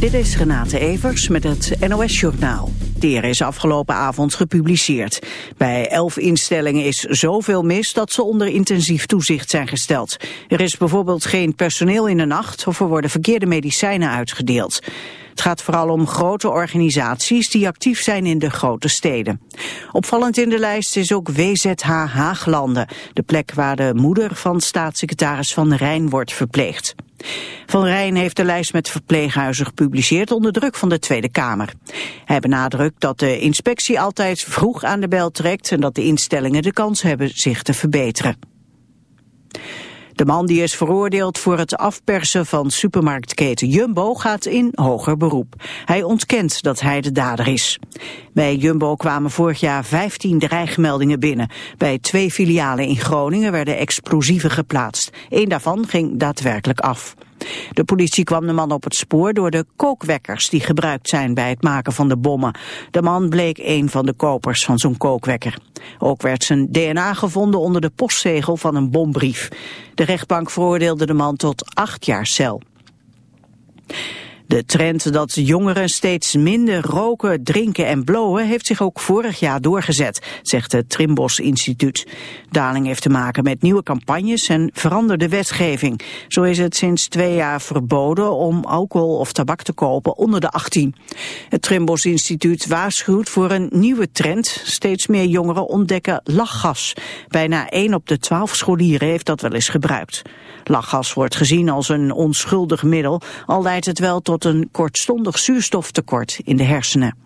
Dit is Renate Evers met het NOS Journaal. DER is afgelopen avond gepubliceerd. Bij elf instellingen is zoveel mis dat ze onder intensief toezicht zijn gesteld. Er is bijvoorbeeld geen personeel in de nacht of er worden verkeerde medicijnen uitgedeeld. Het gaat vooral om grote organisaties die actief zijn in de grote steden. Opvallend in de lijst is ook WZH Haaglanden, de plek waar de moeder van staatssecretaris Van Rijn wordt verpleegd. Van Rijn heeft de lijst met verpleeghuizen gepubliceerd onder druk van de Tweede Kamer. Hij benadrukt dat de inspectie altijd vroeg aan de bel trekt en dat de instellingen de kans hebben zich te verbeteren. De man die is veroordeeld voor het afpersen van supermarktketen Jumbo gaat in hoger beroep. Hij ontkent dat hij de dader is. Bij Jumbo kwamen vorig jaar 15 dreigmeldingen binnen. Bij twee filialen in Groningen werden explosieven geplaatst. Eén daarvan ging daadwerkelijk af. De politie kwam de man op het spoor door de kookwekkers die gebruikt zijn bij het maken van de bommen. De man bleek een van de kopers van zo'n kookwekker. Ook werd zijn DNA gevonden onder de postzegel van een bombrief. De rechtbank veroordeelde de man tot acht jaar cel. De trend dat jongeren steeds minder roken, drinken en blowen heeft zich ook vorig jaar doorgezet, zegt het Trimbos Instituut. Daling heeft te maken met nieuwe campagnes en veranderde wetgeving. Zo is het sinds twee jaar verboden om alcohol of tabak te kopen onder de 18. Het Trimbos Instituut waarschuwt voor een nieuwe trend. Steeds meer jongeren ontdekken lachgas. Bijna 1 op de 12 scholieren heeft dat wel eens gebruikt. Lachgas wordt gezien als een onschuldig middel, al leidt het wel tot een kortstondig zuurstoftekort in de hersenen.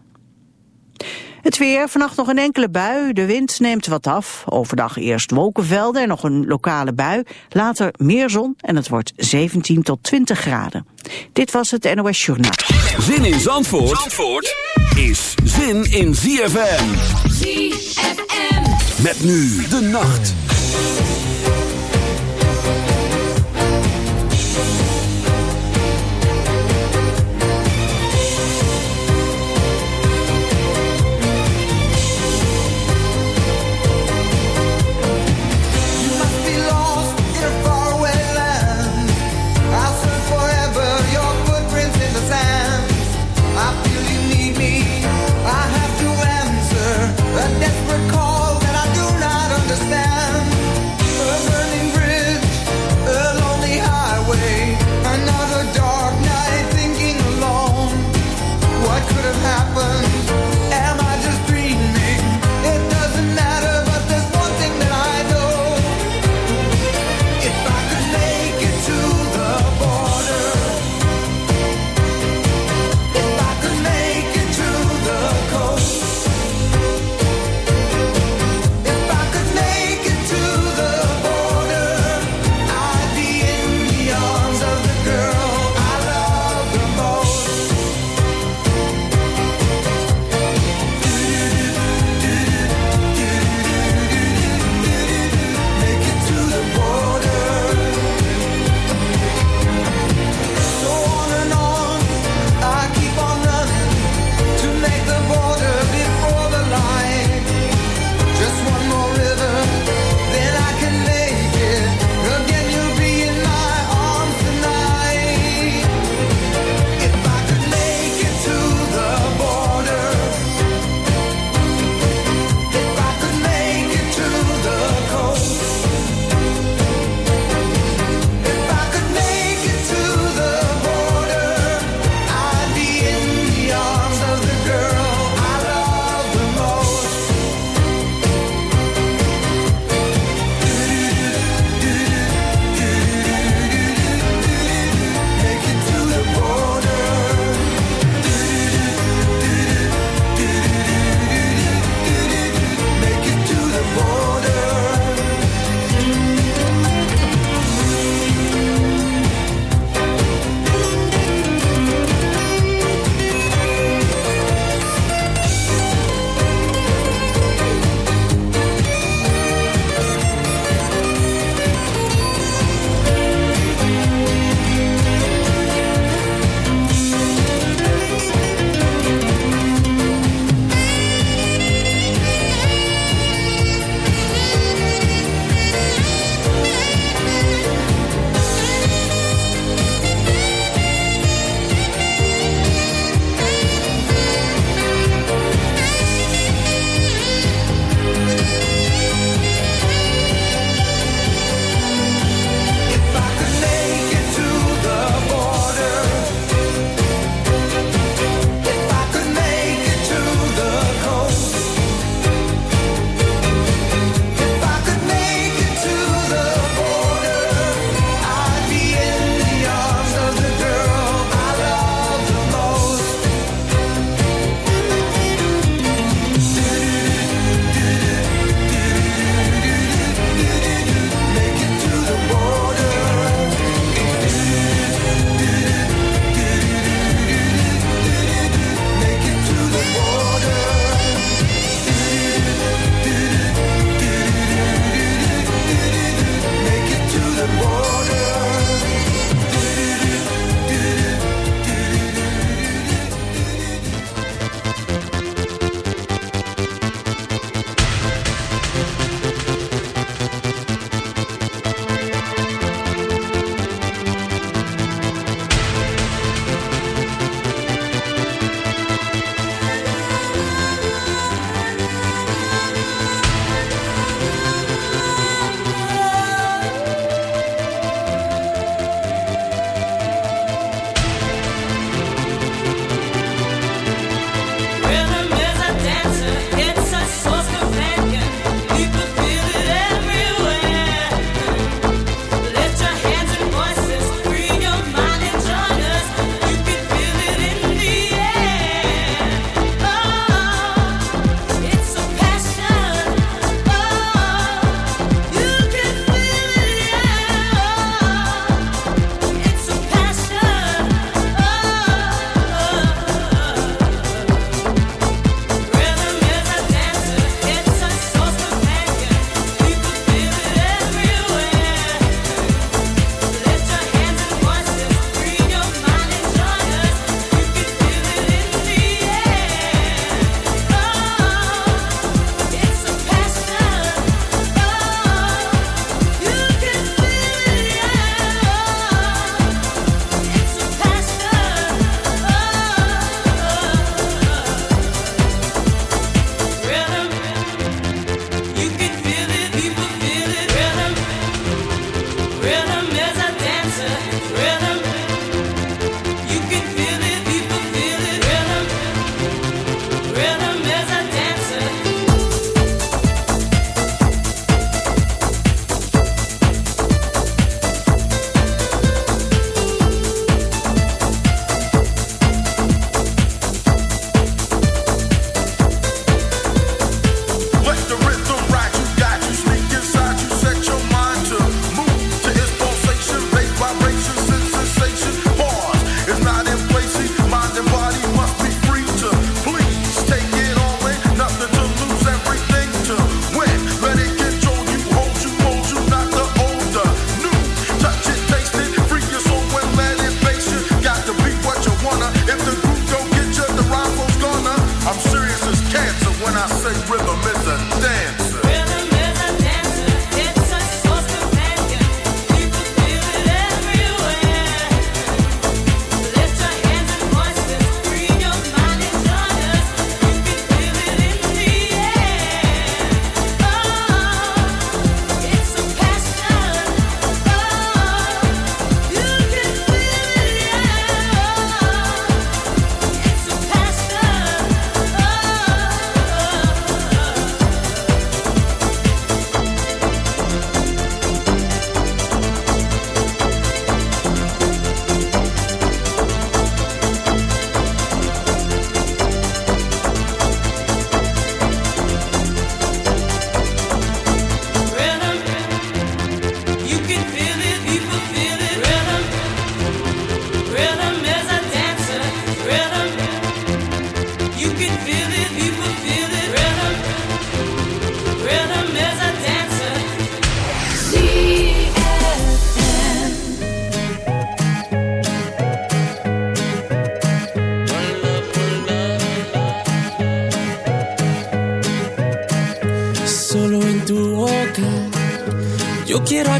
Het weer, vannacht nog een enkele bui, de wind neemt wat af. Overdag eerst wolkenvelden en nog een lokale bui. Later meer zon en het wordt 17 tot 20 graden. Dit was het NOS Journaal. Zin in Zandvoort, Zandvoort is zin in ZFM. ZFM. Met nu de nacht.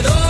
alrededor.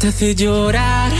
te hace llorar.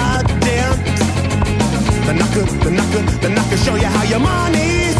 goddamn. The knocker, the knocker, the knocker, show you how your money's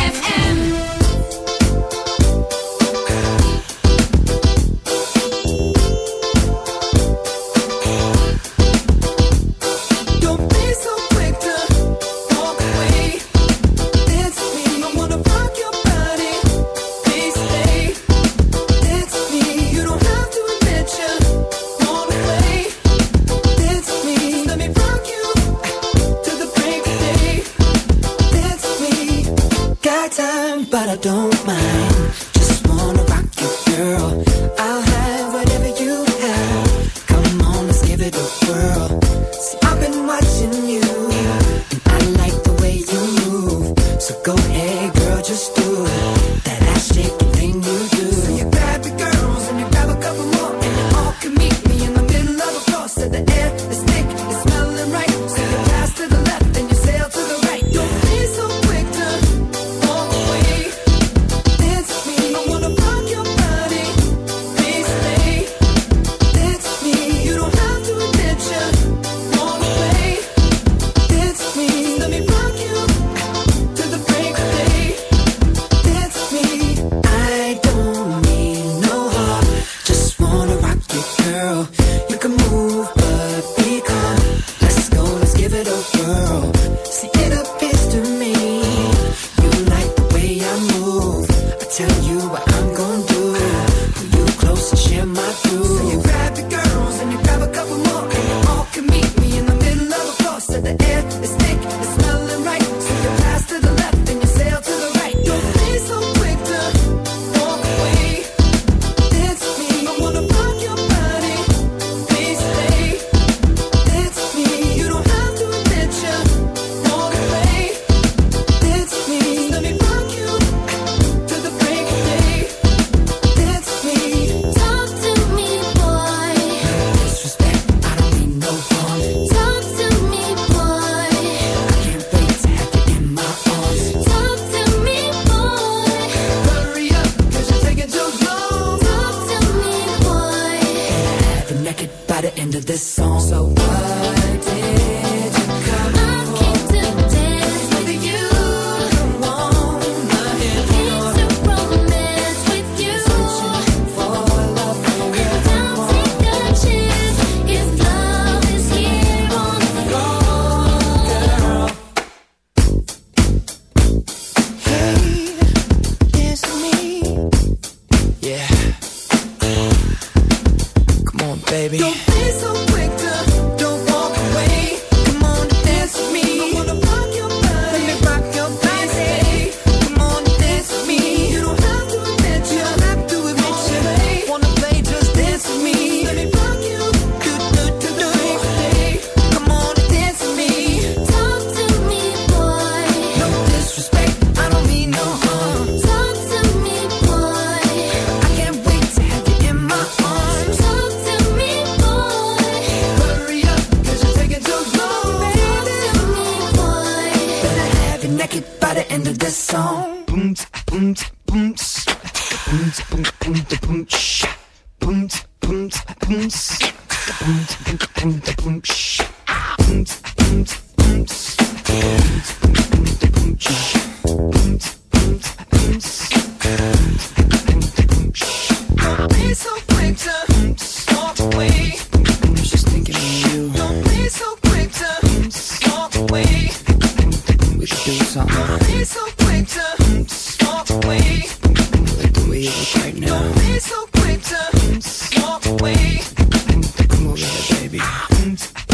I don't mind.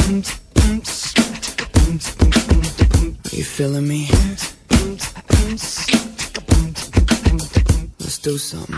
You feeling me? Let's do something.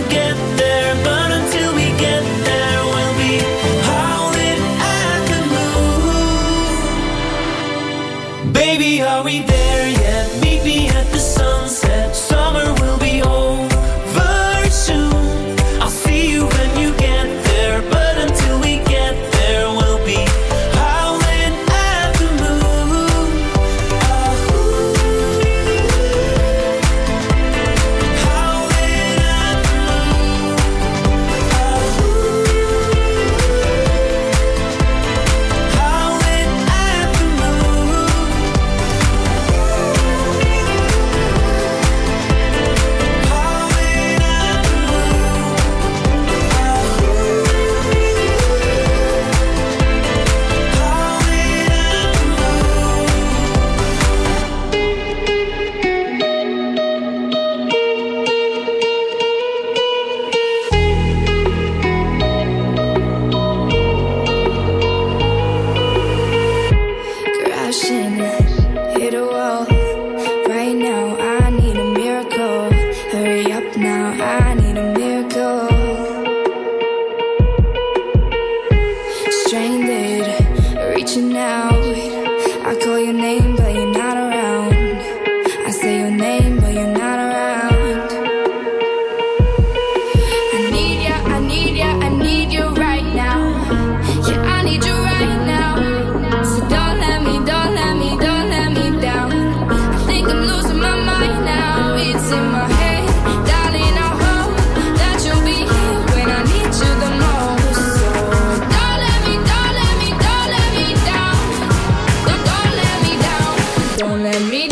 Don't let me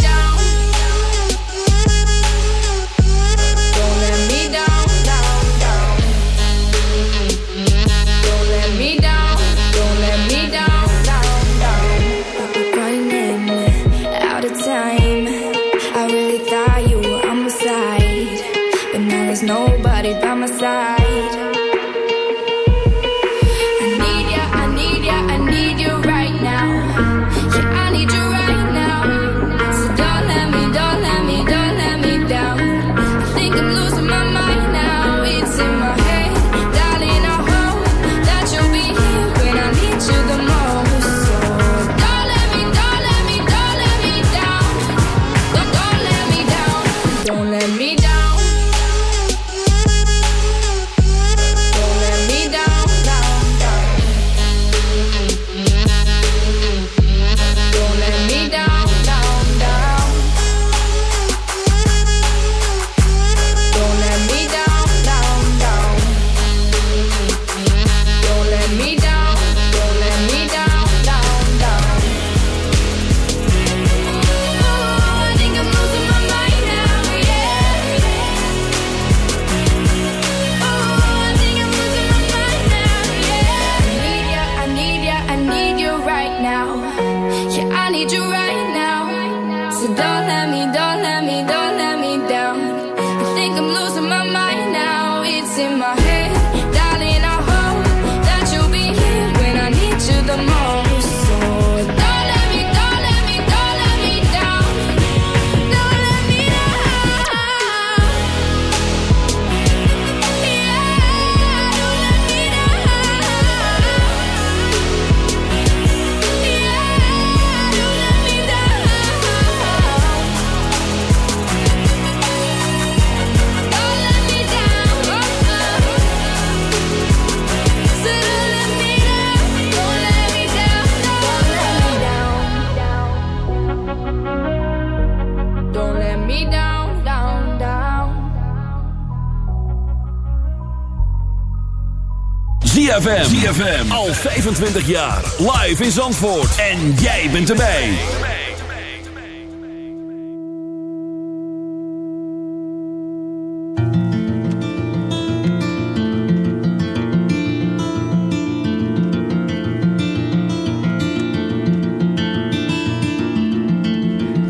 FM al 25 jaar live in Zandvoort en jij bent erbij.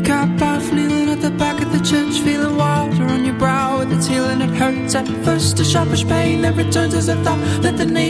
Cap off kneeling at the back of the church, feeling water on your brow. It's healing, it hurts at first, a sharpish pain that returns as a thought that the need.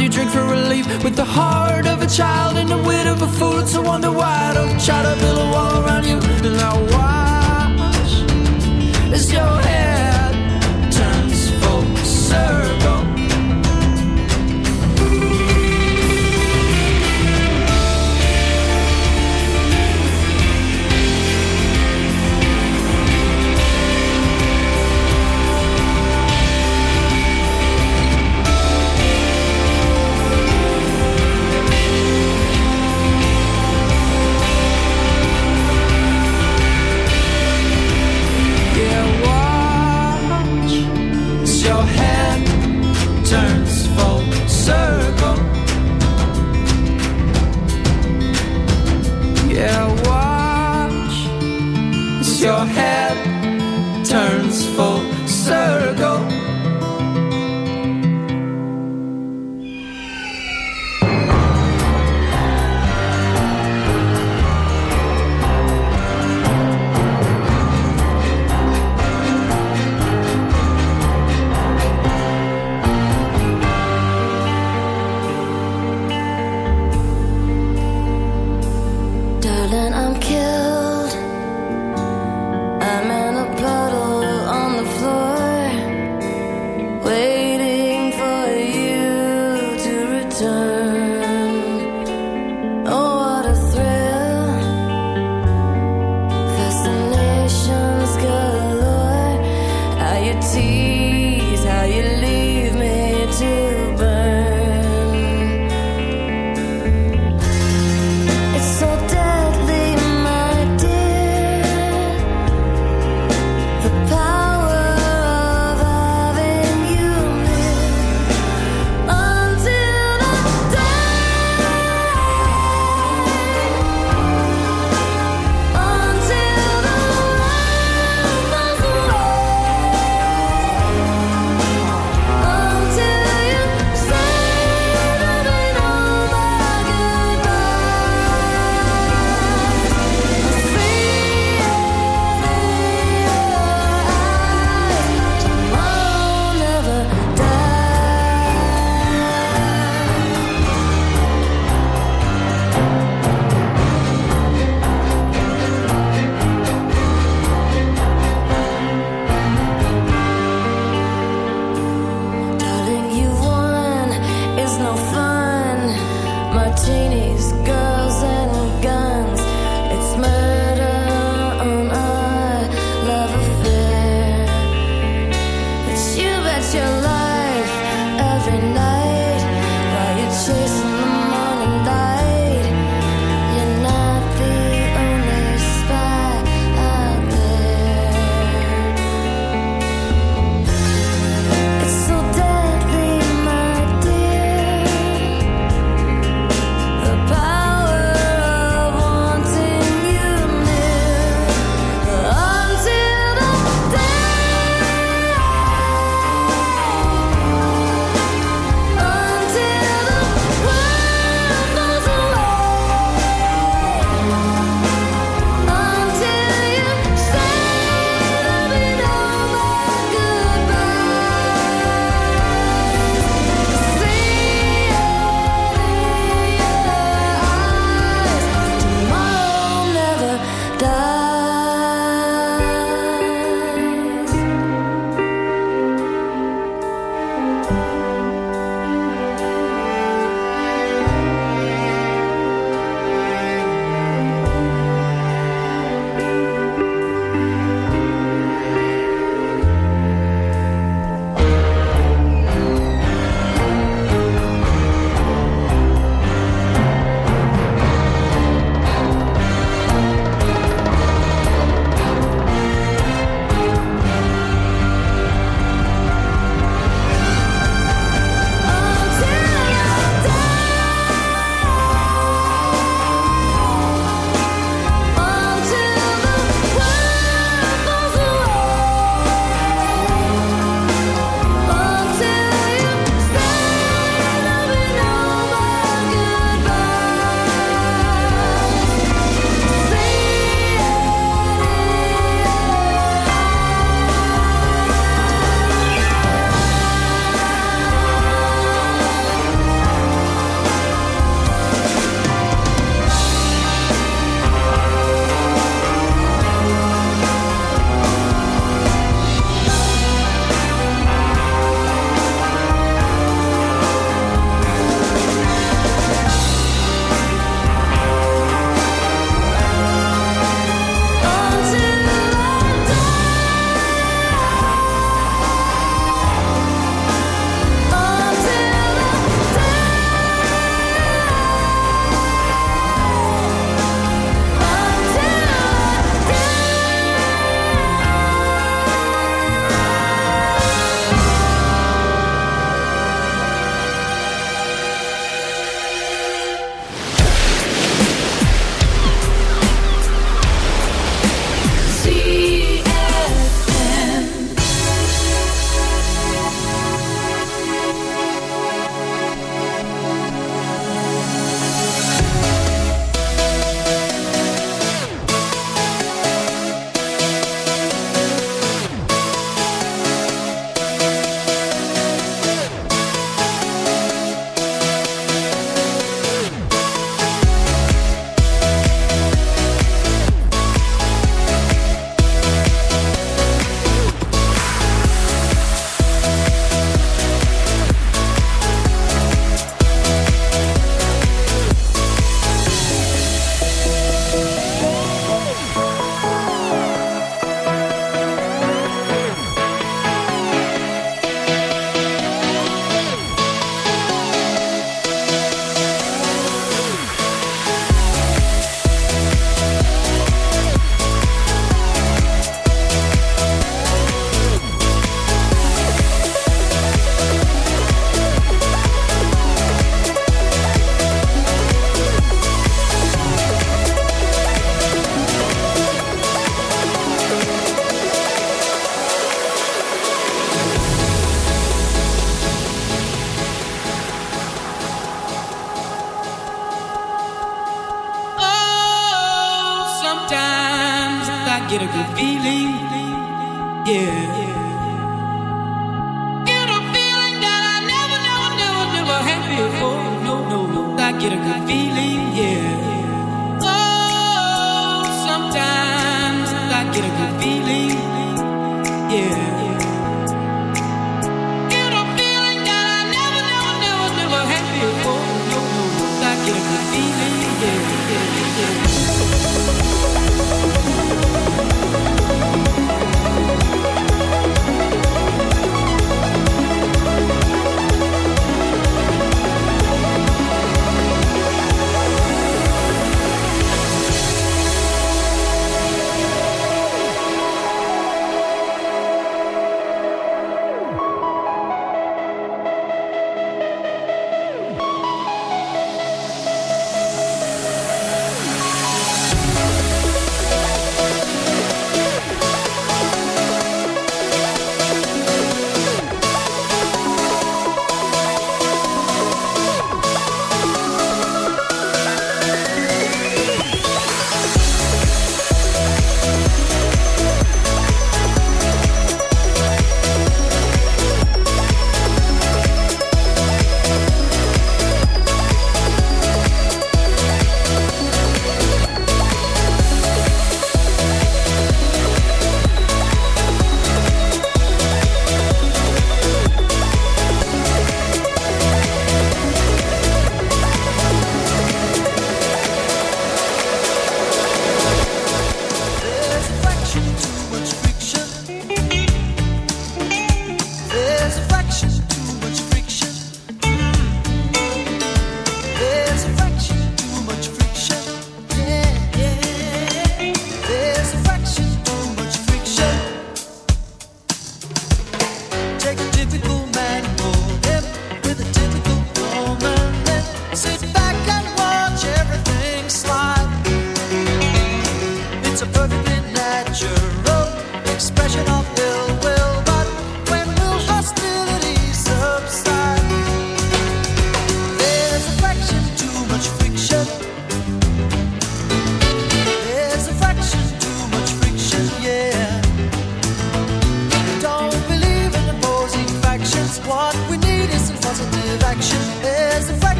You drink for relief. With the heart of a child and the wit of a fool. A wonder why I don't try to build a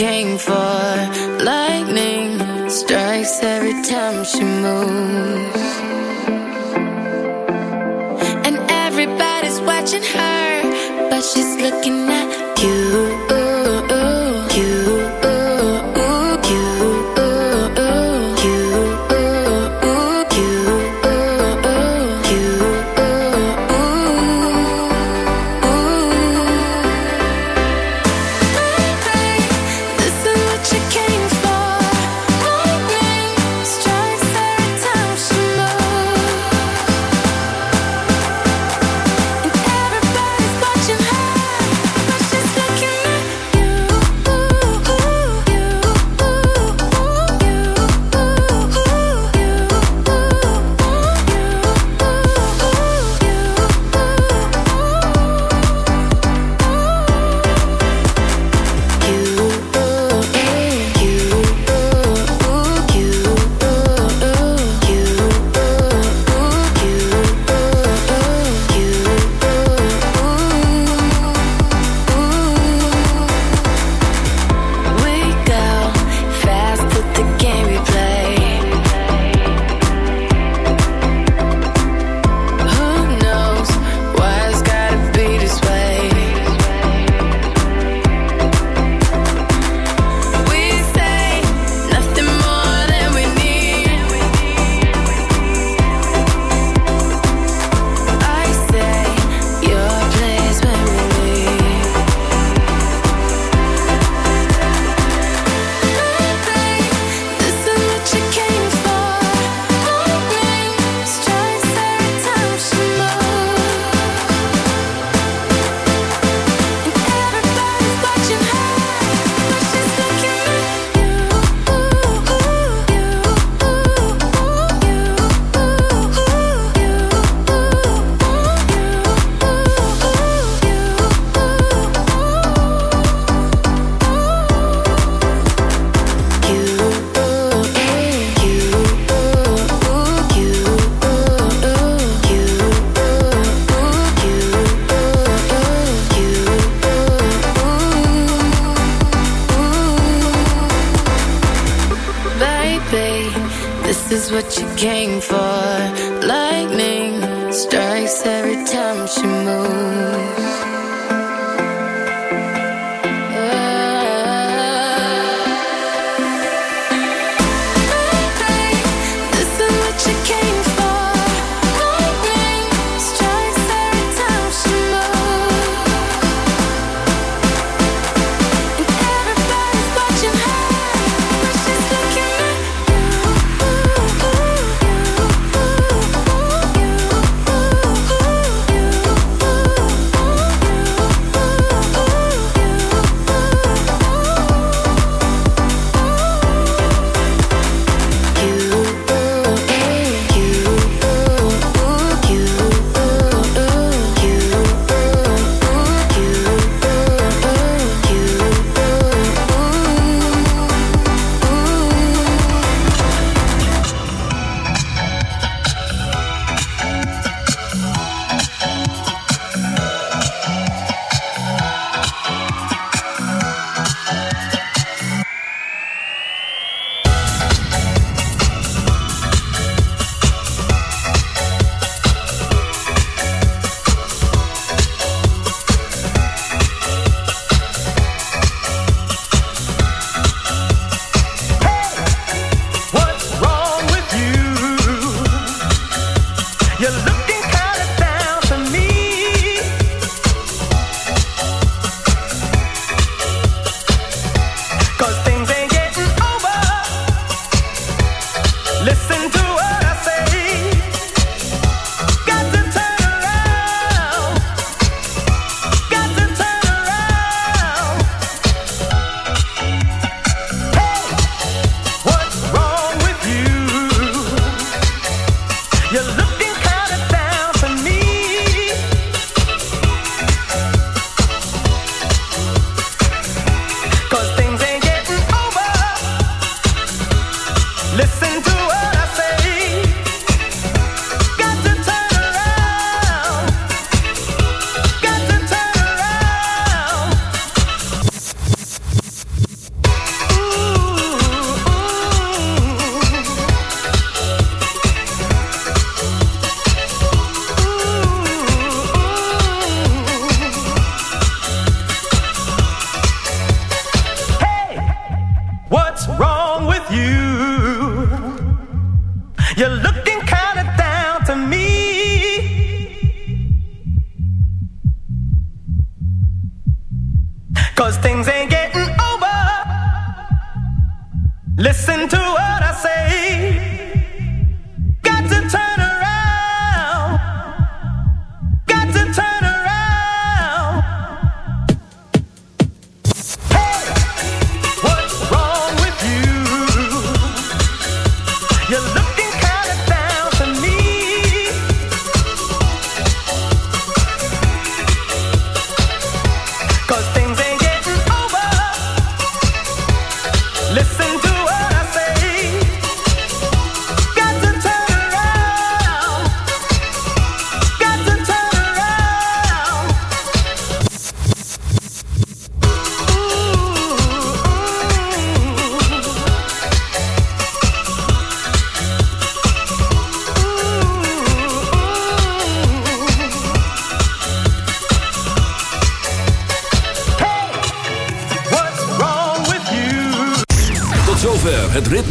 came for.